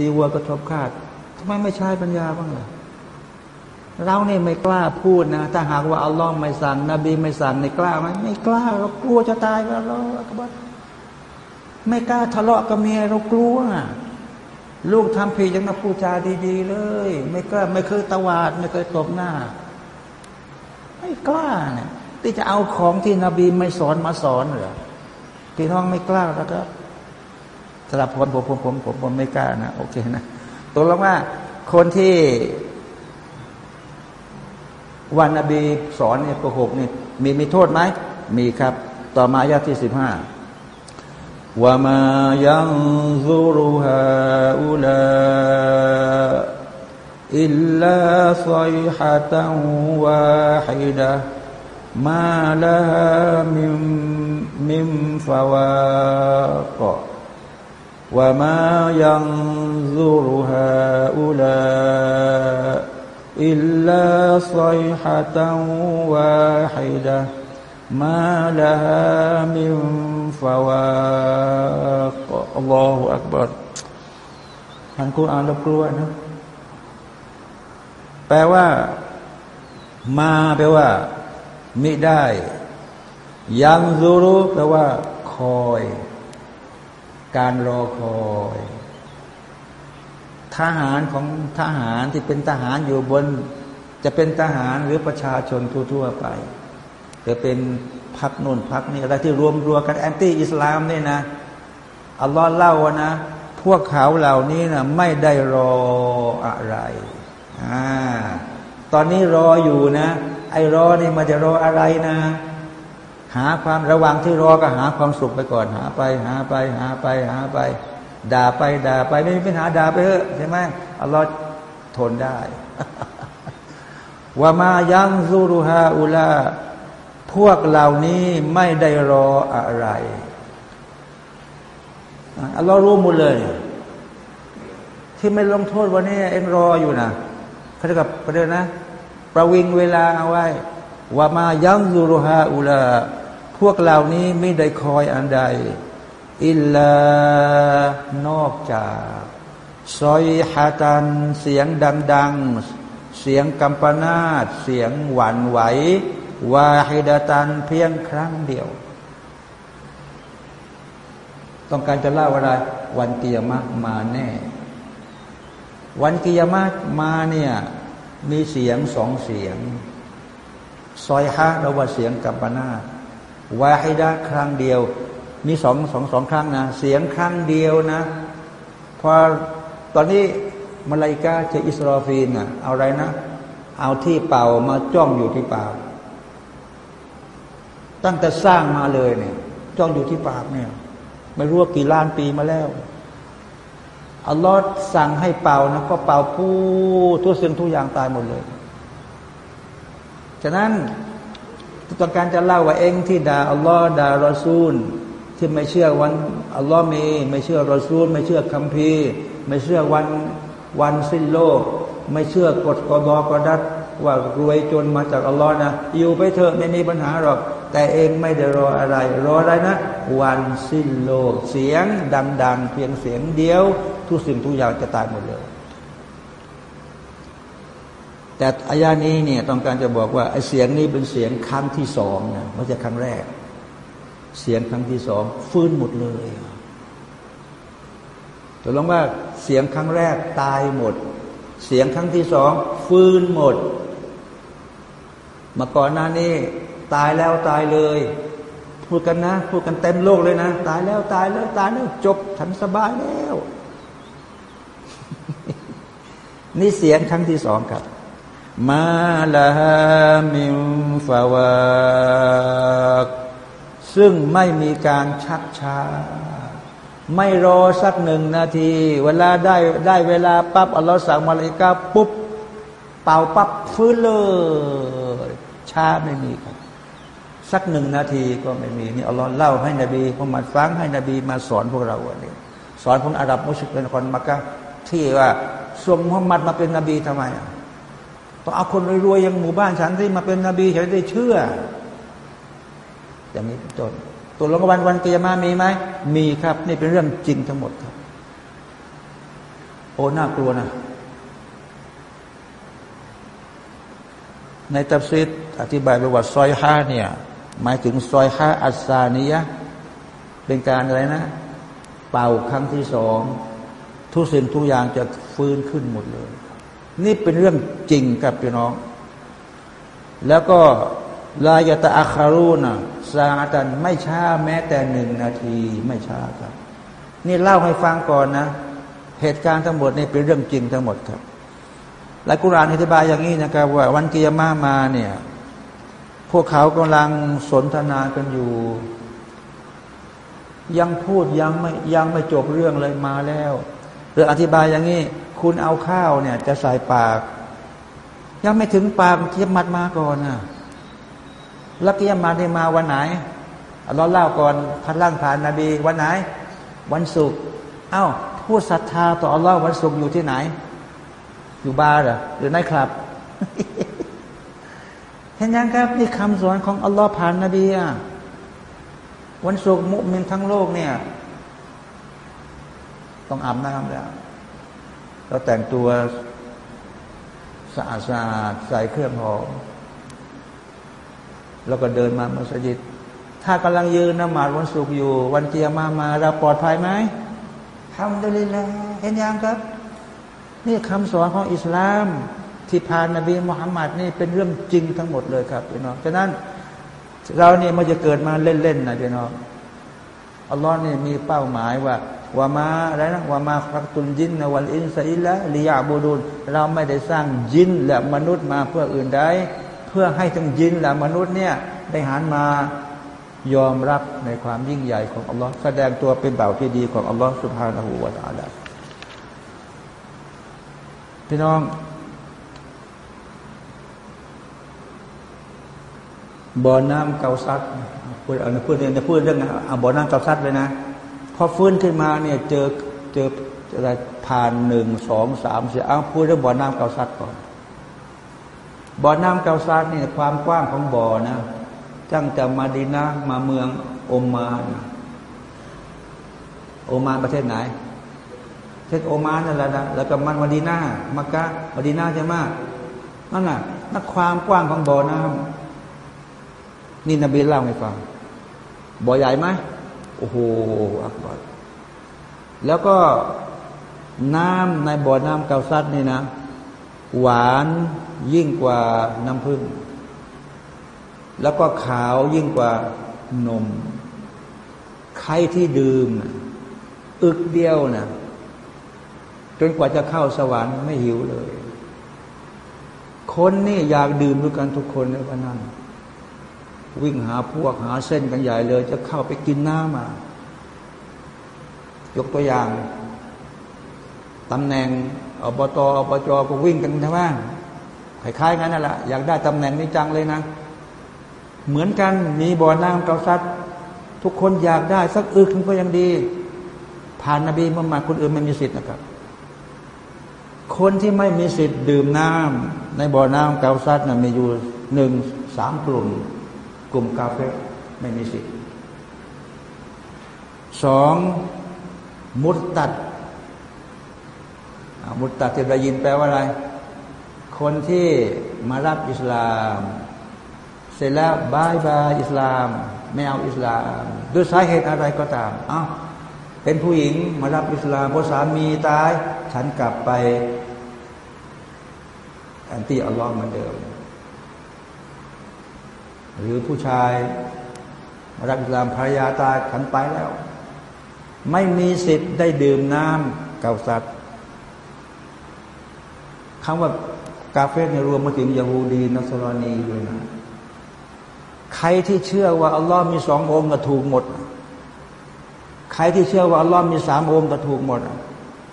ตีวัวกระทบคาดทำไมไม่ใช้ปัญญาบ้างล่ะเราเนี่ยไม่กล้าพูดนะ ถ้าหากว่าอัลลอฮ์ไม่สั่ง นบีไม่สั่งในกล้าไหมไม่กล้าเรากลัวจะตายแล้วเราไม่กล้าทะเลาะกับเมียเรากลัวลูกทำผิดยังมาพูดจาดีๆเลย ไม่กล้าไม่เคยตวาด ไม่เคยตบหน้า ไม่กล้าเนี่ยที่จะเอาของที่นบีไม่สอนมาสอนเหรอพี่น้องไม่กล้าแล้วก็ สำหรับผมผมผมผมผมผมไม่กล้านะโอเคนะตัวลงว่าคนที่วันนบีสอนเนี่ยโกหกนี่มีมีโทษไหมมีครับ ต่อมาอายาที่สิบห้าว่ามายังซุรุฮาอุลาอิลลาซัยฮะตันวาฮิดะมาลามิมมิมฟาวากะ وما ينظر هؤلاء إلا صيحة واحدة ما لها من فواق الله أكبر ท่านกุรอานเรากลัวนะ แปลว่า มาแปลว่ามิได้ ยังซูรุแปลว่า คอย การรอคอยทหารของทหารที่เป็นทหารอยู่บน จะเป็นทหารหรือประชาชนทั่วๆไปจะเป็นพักนุ่นพักนี่อะไรที่รวมรวมกันแอนตี้อิสลามนี่นะอัลลอฮ์เล่าว่านะ พวกเขาเหล่านี้นะไม่ได้รออะไรอ่าตอนนี้รออยู่นะ ไอ้รอนี่มันจะรออะไรนะ หาความระวังที่รอก็หาความสุขไปก่อน หาไป หาไป หาไป หาไป ด่าไปด่าไปไม่มีปัญหาด่าไปเถอะใช่ไหมอัลลอฮ์ทนได้ว่ามายังซูรุฮาอุลาพวกเหล่านี้ไม่ได้รออะไรอัลลอฮ์รู้หมดเลย ที่ไม่ลงโทษวันนี้เอ็งรออยู่นะเขาจะกับประเด็นนะ ประวิงเวลาเอาไว้ว่ามายังซูรุฮาอุลา พวกเหล่านี้ไม่ได้คอยอันใด อิลลานอกจากซอยฮาตันเสียงดัง ๆ เสียงกัมปนาตเสียงหวั่นไหววาฮิดาตันเพียงครั้งเดียว ต้องการจะเล่าอะไรวันกิยามะมาแน่ วันกิยามะมาเนี่ยมีเสียงสองเสียง ซอยฮะเราว่าเสียงกัมปนาต วาฮิดะครั้งเดียว มีสองสองสองครั้งนะเสียงครั้งเดียวนะพอตอนนี้มาลายกาจะอิสราฟีนอะเอาอะไรนะ เอาที่เป่ามาจ้องอยู่ที่ปากตั้งแต่สร้างมาเลยเนี่ย จ้องอยู่ที่ปากเนี่ย ไม่รู้ว่ากี่ล้านปีมาแล้วอัลลอฮ์สั่งให้เป่านะก็เป่าพูทุกสิ่งทุกอย่างตายหมดเลย ฉะนั้น ต้องการจะเล่าว่าเองที่ด่าอัลลอฮ์ด่ารอซูล ที่ไม่เชื่อวันอัลลอฮ์มี ไม่เชื่อรอซูล ไม่เชื่อคัมภีร์ ไม่เชื่อวันวันสิ้นโลก ไม่เชื่อกฎกอดอกอดัดว่ารวยจนมาจากอัลลอฮ์นะอยู่ไปเถอะไม่มีปัญหาหรอก แต่เองไม่ได้รออะไร รออะไรนะ วันสิ้นโลก เสียงดังๆเพียงเสียงเดียว ทุกสิ่งทุกอย่างจะตายหมดเลย แต่อายานี้เนี่ยต้องการจะบอกว่าไอ้เสียงนี้เป็นเสียงครั้งที่สองนะไม่ใช่ครั้งแรก เสียงครั้งที่สองฟื้นหมดเลยตกลงว่าเสียงครั้งแรกตายหมด เสียงครั้งที่สองฟื้นหมดมาก่อนหน้านี้ตายแล้วตายเลยพูดกันนะพูดกันเต็มโลกเลยนะ ตายแล้วตายแล้วตายแล้วจบฉันสบายแล้ว นี่เสียงครั้งที่สองครับ มาลามิมฟาวากซึ่งไม่มีการชักช้า ไม่รอสักหนึ่งนาที เวลาได้ได้เวลาปั๊บอัลลอฮ์สั่งมาเลยกาปุ๊บ เป่าปั๊บฟื้นเลยช้าไม่มีครับ สักหนึ่งนาทีก็ไม่มีนี่อัลลอฮ์เล่าให้นบีมุฮัมมัดฟังให้นบีมาสอนพวกเราวันนี้สอนพวกอาหรับมุสลิมเป็นคนมักกะที่ว่าส่งมุฮัมมัดมาเป็นนบีทำไมอะ ต้องเอาคนรวยๆอย่างหมู่บ้านฉันที่มาเป็นนบีฉันได้เชื่อ อย่างนี้จนตัวลงวันวันเกียมามีไหมมีครับ นี่เป็นเรื่องจริงทั้งหมดครับอ้น่ากลัวนะ ในตัฟซิดอธิบายประวัติซอยห้าเนี่ย หมายถึงซอยห้าอัสซานียะเป็นการอะไรนะ เป่าครั้งที่สอง ทุกสิ่งทุกอย่างจะฟื้นขึ้นหมดเลย นี่เป็นเรื่องจริงกับพี่น้อง แล้วก็ลายตะอาคารูนะซาตันไม่ช้าแม้แต่หนึ่งนาทีไม่ช้าครับ นี่เล่าให้ฟังก่อนนะ เหตุการณ์ทั้งหมดนี่เป็นเรื่องจริงทั้งหมดครับและกุรานอธิบายอย่างนี้นะครับ ว่าวันกิยามามาเนี่ย พวกเขากำลังสนทนากันอยู่ ยังพูดยังไม่ยังไม่จบเรื่องเลยมาแล้ว หรืออธิบายอย่างนี้ คุณเอาข้าวเนี่ย จะใส่ปาก ยังไม่ถึงปากเทียมมัดมาก่อนนะแล้วกิยามาได้มาวันไหนเราเล่าก่อนพันล่างผ่านนาบีวันไหน วันศุกร์เอ้า ผู้ศรัทธาต่ออัลลอฮ์วันศุกร์อยู่ที่ไหน อยู่บาร์หรอหรือในคลับเห็นยังครับนี่คำสอนของอัลลอฮ์ผ่านนบีอะวันศุกร์มุมินทั้งโลกเนี่ย ต้องอาบน้ำแล้ว เราแต่งตัวสะอาดสะอาดใส่เครื่องหอมแล้วก็เดินมามัสยิด ถ้ากำลังยืนนมาดวันศุกร์อยู่ วันเจียมามาเราปลอดภัยไหมทำได้เลยแล้วเห็นยังครับ นี่คำสอนของอิสลามที่ผ่านนบีมุฮัมมัดนี่เป็นเรื่องจริงทั้งหมดเลยครับพี่น้องฉะนั้นเราเนี่ยมันจะเกิดมาเล่นๆนะพี่น้องอัลลอฮ์นี่มีเป้าหมายว่า วามาอะไรนะวามาครักตุลจินนวัลอินซอิละลิยาบูดุลเราไม่ได้สร้างจินและมนุษย์มาเพื่ออื่นใดเพื่อให้ทั้งจินและมนุษย์เนี่ยได้หันมายอมรับในความยิ่งใหญ่ของอัลลอฮ์แสดงตัวเป็นเบ่าที่ดีของอัลลอฮ์สุบฮานาหูวาตาลาพี่น้อง บ่อน้ำเกาซัดพูดเอาพูดเนี่ยพูดเรื่องเอาบ่อน้ำเกาซัดเลยนะ อฟื้นขึ้นมาเนี่ยเจอเจออะไรผ่านหนึ่งสองสามสี่เอาพูดเรื่องบ่อน้ำเกาซัดก่อน บ่อน้ำเกาซัดเนี่ยความกว้างของบ่อนะตั้งแต่มาดินามาเมืองโอมานโอมานประเทศไหนเช่นโอมานนั่นแหละนะแล้วก็มันมาดีนามักกะมาดีนาใช่ไหมนั่นน่ะนักความกว้างของบ่อน้ำนี่นบีเล่าให้ฟังบ่อใหญ่ไหม โอ้โหอักบารแล้วก็น้ำในบ่อน้ำเกาซัดนี่นะ หวานยิ่งกว่าน้ำผึ้งแล้วก็ขาวยิ่งกว่านม ใครที่ดื่ม อึกเดียวนะจนกว่าจะเข้าสวรรค์ไม่หิวเลย คนนี่อยากดื่มด้วยกันทุกคนเลยพนั่น วิ่งหาพวกหาเส้นกันใหญ่เลย จะเข้าไปกินน้ำมายกตัวอย่างตำแหน่งอบตอบจก็วิ่งกันใช่ไหมคล้ายๆงั้นนั่นแหละอยากได้ตำแหน่งนี้จังเลยนะ เหมือนกันมีบ่อน้ำเกาซัดทุกคนอยากได้สักอึกก็ยังดี ผ่านนบีมุฮัมมัดคนอื่นไม่มีสิทธิ์นะครับ คนที่ไม่มีสิทธิ์ดื่มน้ำในบ่อน้ำเกาซัดน่ะมีอยู่หนึ่งสามกลุ่ม กลุ่มกาเฟไม่มีสิทธิ์สองมุตตัดมุตตัดที่ได้ยินแปลว่าอะไร คนที่มารับอิสลาม เสร็จแล้วบายบายอิสลาม ไม่เอาอิสลามด้วยสาเหตุอะไรก็ตามอ้าวเป็นผู้หญิงมารับอิสลามพอสามีตาย ฉันกลับไปอันที่อัลลอฮ์เหมือนเดิม หรือผู้ชายรับอิสลามภรรยาตายฉันไปแล้ว ไม่มีสิทธิ์ได้ดื่มน้ำเกาสัตว์คำว่ากาเฟสในรวมมาถึงยาฮูดีนัสรอนีด้วยนะใครที่เชื่อว่าอัลลอฮ์มีสององค์ก็ถูกหมด ใครที่เชื่อว่าอัลลอฮ์มีสามองค์ก็ถูกหมด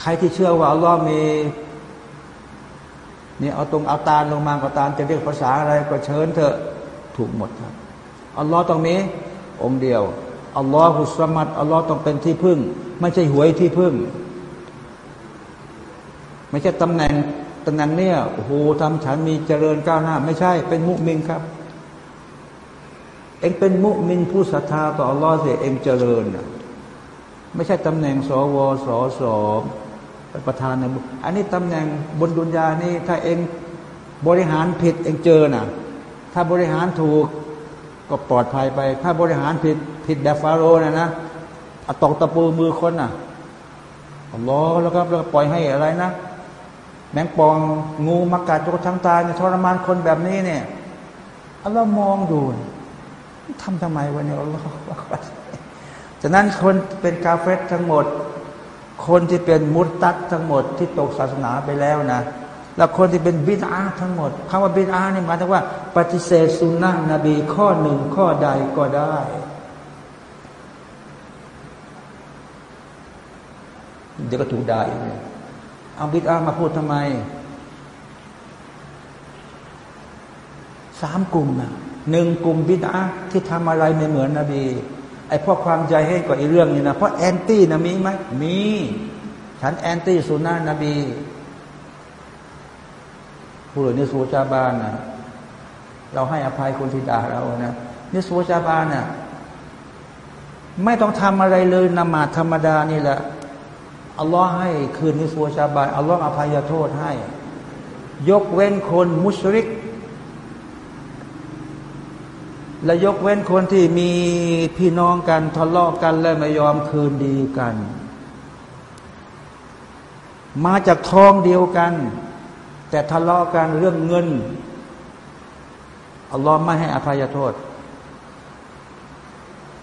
ใครที่เชื่อว่าอัลลอฮ์มีนี่เอาตรงเอาตาลงมาก็ตาลจะเรียกภาษาอะไรก็เชิญเถอะ ถูกหมดครับอัลลอฮ์ต้องมีองค์เดียวอัลลอฮ์ฮุสมัดอัลลอฮ์ต้องเป็นที่พึ่ง ไม่ใช่หวยที่พึ่ง ไม่ใช่ตำแหน่งตำแหน่งเนี่ยโอ้โหทำฉันมีเจริญก้าวหน้า ไม่ใช่เป็นมุมินครับ เองเป็นมุมินผู้ศรัทธาต่ออัลลอฮ์เสียเองเจริญนะไม่ใช่ตำแหน่งสวสสประธานในอันนี้ตำแหน่งบนดุนยานี่ถ้าเองบริหารผิดเองเจอน่ะ ถ้าบริหารถูกก็ปลอดภัยไป ถ้าบริหารผิดผิดแบบฟาโรห์นะนะตอกตะปูมือคนน่ะรอัลลอฮ์แล้วปล่อยให้อะไรนะ แมงปองงูมากัดจนทั้งตายทรมานคนแบบนี้เนี่ยอัลลอฮ์มองดูทำทำไมวะเนี่ยอัลลอฮ์ฉะนั้นคนเป็นกาเฟตทั้งหมด คนที่เป็นมุตตัดทั้งหมดที่ตกศาสนาไปแล้วนะ แล้วคนที่เป็นบิดาทั้งหมดคำว่าบิดาเนี่ยหมายถึงว่า ปฏิเสธสุนนะนบีข้อหนึ่งข้อใดก็ได้ เดี๋ยวก็ถูกด่าอีกเนี่ยเอาบิดามาพูดทำไมสามกลุ่มนะหนึ่งกลุ่มบิดาที่ทำอะไรไม่เหมือนนบีไอ้พวกความใจให้กับอีเรื่องนี้นะเพราะแอนตี้นะมีไหมมี ฉันแอนตี้สุนนะนบี ผู้หรือนิสูจาบานนะเราให้อภัยคนที่ด่าเรานะนิสูจาบานนะ่ะไม่ต้องทำอะไรเลยนมาธรรมดานี่แหละอัลลอฮ์ให้คืนนิสวชาบานอัลลอฮ์อภัยโทษให้ ยกเว้นคนมุชริก และยกเว้นคนที่มีพี่น้องกันทะเลาะกันและไม่ยอมคืนดีกัน มาจากท้องเดียวกัน แต่ทะเลาะกันเรื่องเงินอัลลอฮ์ไม่ให้อภัยโทษ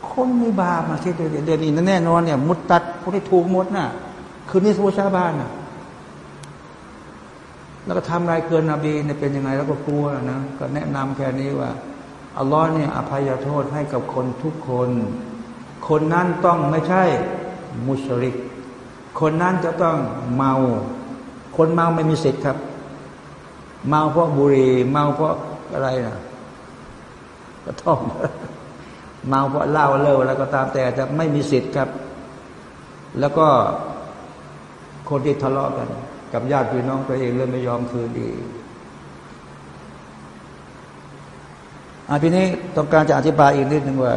คนมีบาปมาที่เดือนนี้แน่นอนเนี่ยมุดตัดพวกที่ถูกมดน่ะ คืนนี้สุชาบานน่ะแล้วก็ทำอะไรเกินนบีเนี่ยเป็นยังไงแล้วก็กลัวนะก็แนะนำแค่นี้ว่าอัลลอฮ์เนี่ยอภัยโทษให้กับคนทุกคน คนนั้นต้องไม่ใช่มุชริก คนนั้นจะต้องเมา คนเมาไม่มีสิทธิ์ครับ เมาเพราะบุหรี่เมาเพราะอะไรนะก็ท่องเมาเพราะเหล้าเลิกแล้วก็ตามแต่จะไม่มีสิทธิ์ครับ แล้วก็คนที่ทะเลาะกัน กับญาติพี่น้องตัวเองเลยไม่ยอมคืนดีอาทีนี้ต้องการจะอธิบายอีกนิดหนึ่งว่า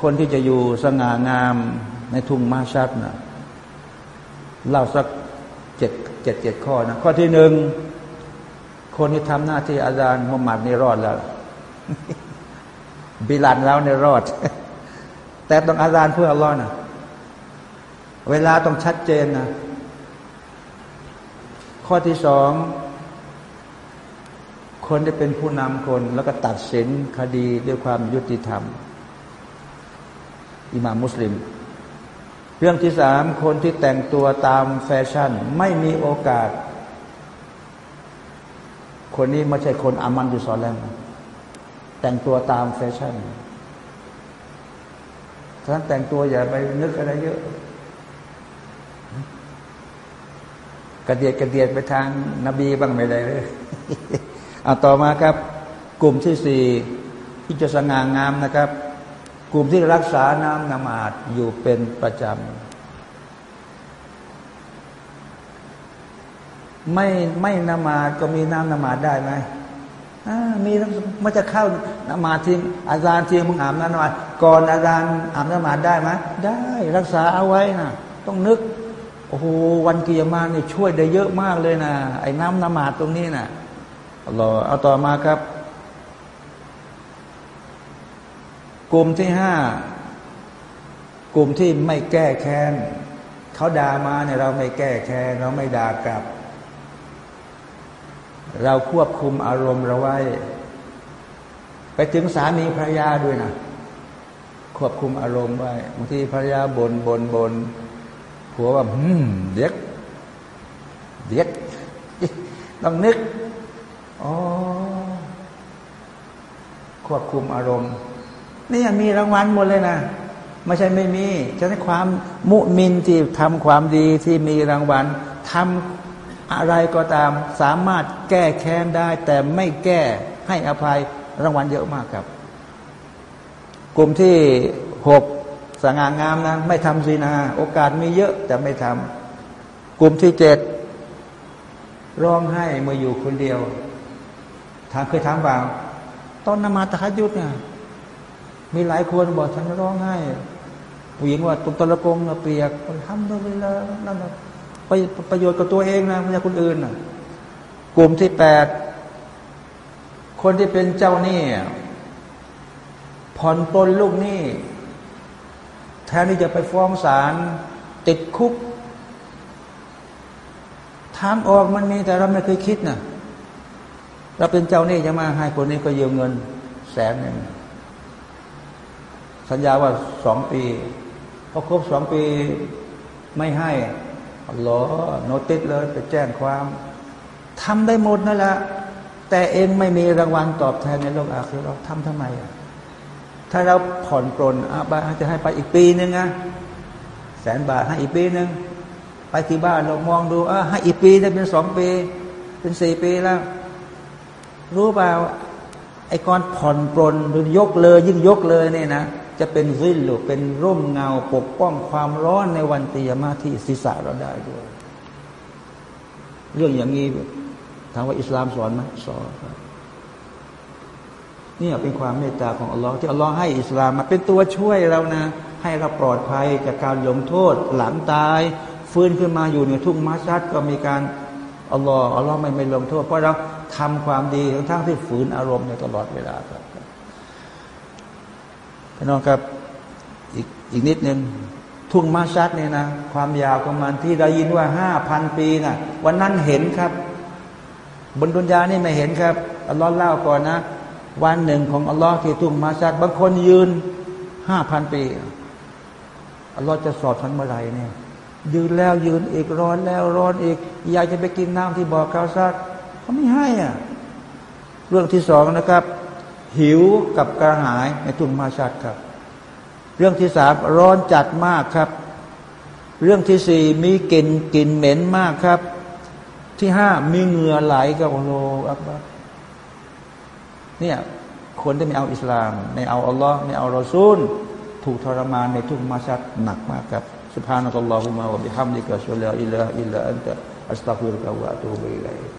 คนที่จะอยู่สง่างามในทุ่งมาชัดนะเล่าสักเจ็ดเจ็ดเจ็ดข้อนะ ข้อที่หนึ่ง คนที่ทำหน้าที่อาจารย์มุฮัมมัดนี่รอดแล้ว บิลันแล้วในรอด แต่ต้องอาจารย์เพื่ออัลลอฮ์นะเวลาต้องชัดเจนนะข้อที่สอง คนที่เป็นผู้นำคน แล้วก็ตัดสินคดีด้วยความยุติธรรม อิมามมุสลิม เรื่องที่สาม คนที่แต่งตัวตามแฟชั่น ไม่มีโอกาส คนนี้ไม่ใช่คนอามันดุสอนแล้วแต่งตัวตามแฟชั่นท่านแต่งตัวอย่าไปนึกอะไรเยอะกระเดียดกระเดียดไปทางนบีบ้างไม่ได้เลยเอาต่อมาครับ กลุ่มที่สี่ที่จะสง่างามนะครับ กลุ่มที่รักษาน้ำนมาดอยู่เป็นประจำ ไม่ไม่นมาดก็มีน้ำนมาดได้ไหมมีมันจะเข้านมาดทิ้งอาจารย์ทิ้งมึงอาบน้ำนมาดก่อนอาจารย์อาบน้ำมาดได้ไหมได้รักษาเอาไว้นะต้องนึกโอ้โหวันกิยามาเนี่ยช่วยได้เยอะมากเลยนะไอ้น้ำนมาดตรงนี้นะอัลลอฮ์เอาต่อมาครับกลุ่มที่ห้ากลุ่มที่ไม่แก้แค้นเขาด่ามาเนี่ยเราไม่แก้แค้นเราไม่ด่ากลับ เราควบคุมอารมณ์เราไว้ ไปถึงสามีภรรยาด้วยนะควบคุมอารมณ์ไว้บางทีภรรยาบนบนบนผัวว่าหืมเด็กเด็กต้องนึกอ๋อควบคุมอารมณ์นี่มีรางวัลหมดเลยนะไม่ใช่ไม่มีฉะนั้นความมุมินที่ทำความดีที่มีรางวัลทำ อะไรก็ตามสามารถแก้แค้นได้ แต่ไม่แก้ให้อภัยรางวัลเยอะมากครับ กลุ่มที่หกสง่างามนะไม่ทำซีนา โอกาสมีเยอะแต่ไม่ทำกลุ่มที่เจ็ดร้องไห้เมื่ออยู่คนเดียวถามเคยถามบ่าตอนนมาตะยุดเนี่ยมีหลายคนบอกฉันร้องไห้ผู้หญิงว่าตุตะละกงเปียกทำด้วยเวลานั่นประ ประโยชน์กับตัวเองนะไม่ใช่คนอื่นนะกลุ่มที่แปดคนที่เป็นเจ้าหนี้ผ่อนปลนลูกหนี้แทนที่จะไปฟ้องศาลติดคุกทางออกมันมีแต่เราไม่เคยคิดนะเราเป็นเจ้าหนี้จะมาให้คนนี้ก็ยืมเงินแสนหนึ่งสัญญาว่าสองปีพอครบสองปีไม่ให้ หรอโนติสเลยไปแจ้งความทำได้หมดนั่นแหละแต่เองไม่มีรางวัลตอบแทนในโลกอาคีเราทำทำไมอะถ้าเราผ่อนปลนอาบาจะให้ไปอีกปีนึงนะแสนบาทให้อีกปีนึงไปที่บ้านเรามองดูอะให้อีกปีได้เป็นสองปี เป็นสี่ปีแล้ว รู้เปล่าไอ้กอนผ่อนปลนหรือยกเลย ยิ่งยกเลยเนี่ยนะ จะเป็นวิลหรือเป็นร่มเงาปกป้องความร้อนในวันตียมาที่ศีรษะเราได้ด้วย เรื่องอย่างนี้ถามว่าอิสลามสอนไหมสอนครับนี่เป็นความเมตตาของอัลลอฮ์ที่อัลลอฮ์ให้อิสลามมาเป็นตัวช่วยเรานะ ให้เราปลอดภัยจากการลงโทษหลังตาย ฟื้นขึ้นมาอยู่ในทุ่งมัสยิดก็มีการอัลลอฮ์อัลลอฮ์ไม่ไม่ลงโทษ เพราะเราทำความดีทั้งทั้งที่ฝืนอารมณ์ในตลอดเวลาครับ พี่น้องครับอีกอีกนิดนึงทุ่งมาชัดเนี่ยนะ ความยาวประมาณที่เรายินว่าห้าพันปีนะ่ะ วันนั้นเห็นครับ บนดุนยานี่ไม่เห็นครับอัลลอฮ์เล่าก่อนนะ วันหนึ่งของอัลลอฮ์ที่ทุ่งมาชัดบางคนยืนห้าพันปีอัลลอฮ์จะสอดทันเมื่อไหร่เนี่ยยืนแล้วยืนอีกร้อนแล้วร้อนอีก อยากจะไปกินน้ำที่บ่อคาวซัดเขาไม่ให้อะ เรื่องที่สองนะครับ หิวกับกระหายในทุ่งมาชัดครับ เรื่องที่สามร้อนจัดมากครับ เรื่องที่สี่มีกลิ่นกลิ่นเหม็นมากครับ ที่ห้ามีเหงื่อไหลกับโอโลอักบัเนี่ยคนที่ไม่เอาอิสลาม ไม่เอาอัลลอฮ์ไม่เอารอซูล ถูกทรมานในทุ่งมาชัดหนักมากครับ سبحانك اللهم وبحمدك اشهد ان لا اله الا انت استغفرك واتوب اليك